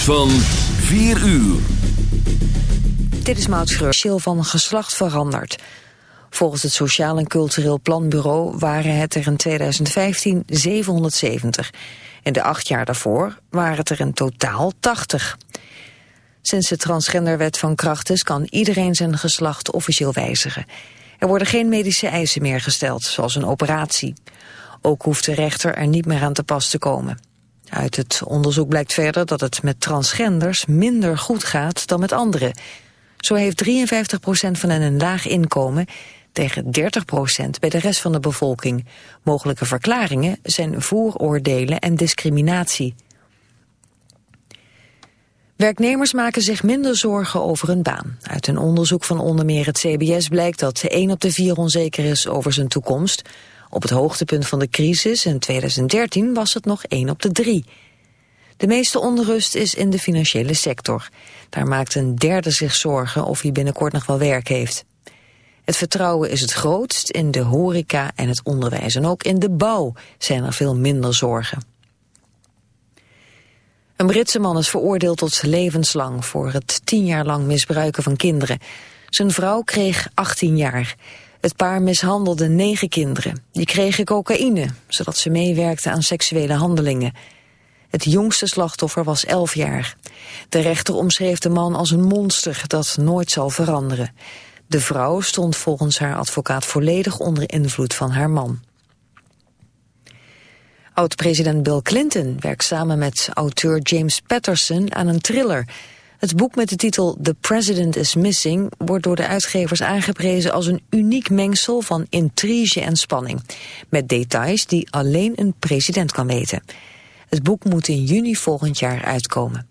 van 4 uur. Dit is Maud van geslacht veranderd. Volgens het Sociaal en Cultureel Planbureau waren het er in 2015 770. In de acht jaar daarvoor waren het er in totaal 80. Sinds de transgenderwet van kracht is kan iedereen zijn geslacht officieel wijzigen. Er worden geen medische eisen meer gesteld, zoals een operatie. Ook hoeft de rechter er niet meer aan te pas te komen. Uit het onderzoek blijkt verder dat het met transgenders minder goed gaat dan met anderen. Zo heeft 53% van hen een laag inkomen tegen 30% bij de rest van de bevolking. Mogelijke verklaringen zijn vooroordelen en discriminatie. Werknemers maken zich minder zorgen over hun baan. Uit een onderzoek van onder meer het CBS blijkt dat 1 op de 4 onzeker is over zijn toekomst. Op het hoogtepunt van de crisis in 2013 was het nog 1 op de 3. De meeste onrust is in de financiële sector. Daar maakt een derde zich zorgen of hij binnenkort nog wel werk heeft. Het vertrouwen is het grootst in de horeca en het onderwijs. En ook in de bouw zijn er veel minder zorgen. Een Britse man is veroordeeld tot levenslang voor het tien jaar lang misbruiken van kinderen. Zijn vrouw kreeg 18 jaar. Het paar mishandelde negen kinderen. Die kregen cocaïne, zodat ze meewerkten aan seksuele handelingen. Het jongste slachtoffer was 11 jaar. De rechter omschreef de man als een monster dat nooit zal veranderen. De vrouw stond volgens haar advocaat volledig onder invloed van haar man. Oud-president Bill Clinton werkt samen met auteur James Patterson aan een thriller. Het boek met de titel The President is Missing wordt door de uitgevers aangeprezen als een uniek mengsel van intrige en spanning. Met details die alleen een president kan weten. Het boek moet in juni volgend jaar uitkomen.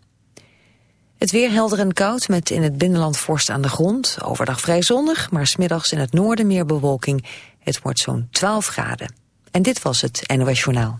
Het weer helder en koud met in het binnenland vorst aan de grond. Overdag vrij zonnig, maar smiddags in het noorden meer bewolking. Het wordt zo'n 12 graden. En dit was het NOS Journaal.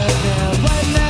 right now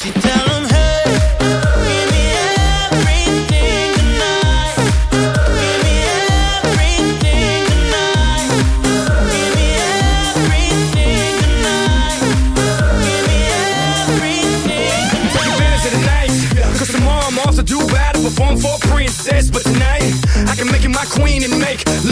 She tell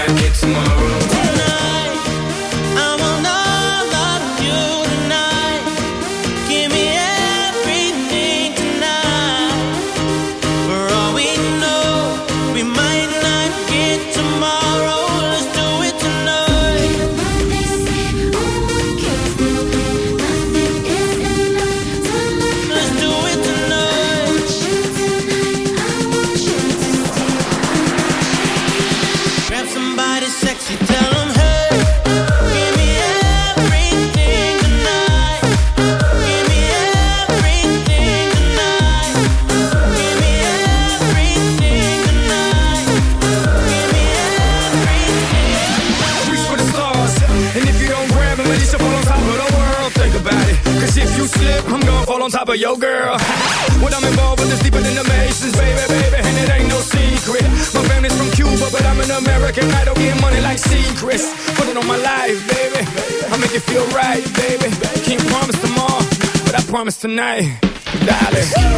I get to my room. nee, dale. is